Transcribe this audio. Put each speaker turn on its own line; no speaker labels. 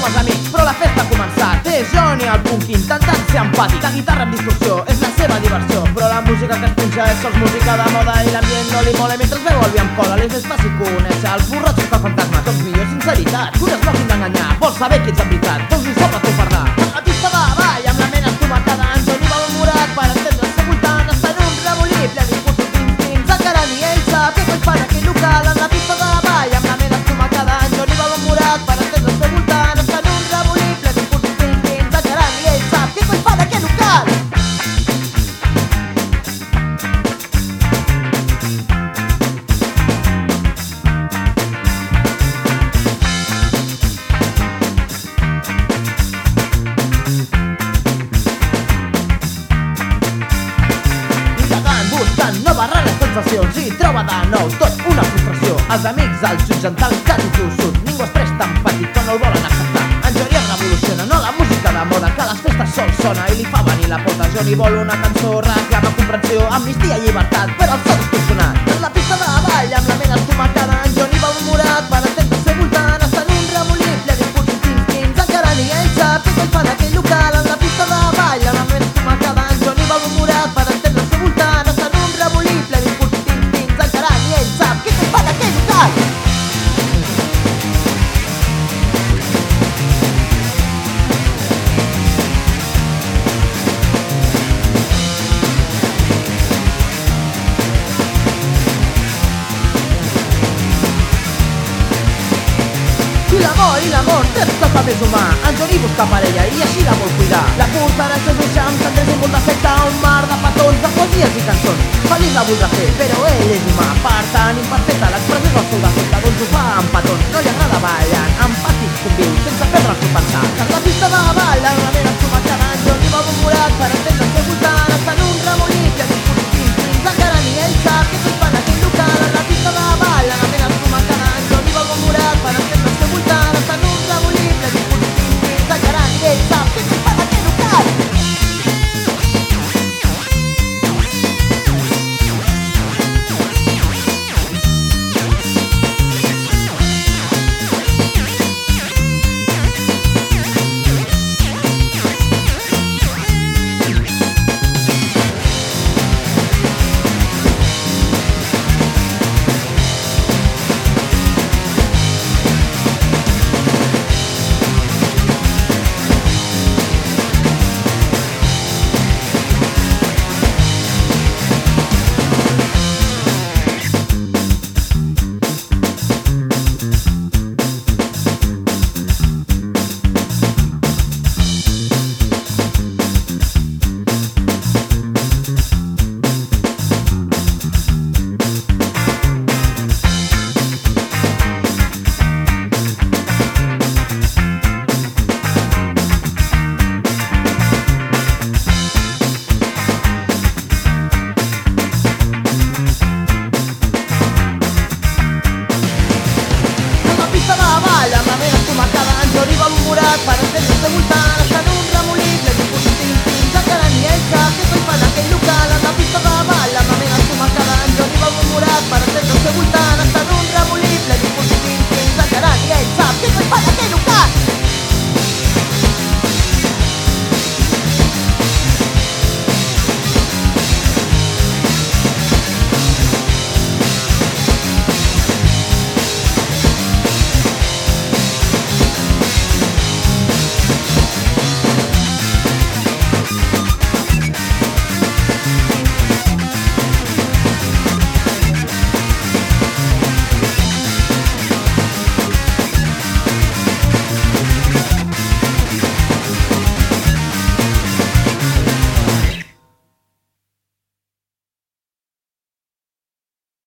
som els amics, però la festa ha començat. Té Johnny el punk tant ser empàtic. La guitarra amb distorsió és la seva diversió, però la música que es punxa és sols música de moda i l'ambient no li mola mentre veu el vi amb cola. Li és més fàcil conèixer els borratxos que fantasma, tots millor sinceritat. Que no es d'enganyar, vols saber qui ets de veritat, doncs sensacions i troba de nou tot una frustració. Els amics el jutgen tancat i tossut, ningú es presta empàtic quan no el volen acceptar. En es revoluciona, no la música de moda, que a les festes sol sona i li fa venir la pota. Johnny vol una cançó, reclama comprensió, amnistia i llibertat, però el so distorsionat. En la pista de ball, amb la mena estomacada, en Johnny va un morat per l'amor, i l'amor, tot el més humà. Johnny busca parella i així la vol cuidar. La curta en els seus eixams tendrés un molt d'efecte, un mar de petons, de poesies i cançons. Feliç la voldrà fer, però ell és humà. Per tant, imperfecte, l'expressió del seu defecte, doncs ho fa amb petons. No li agrada ballant, para tener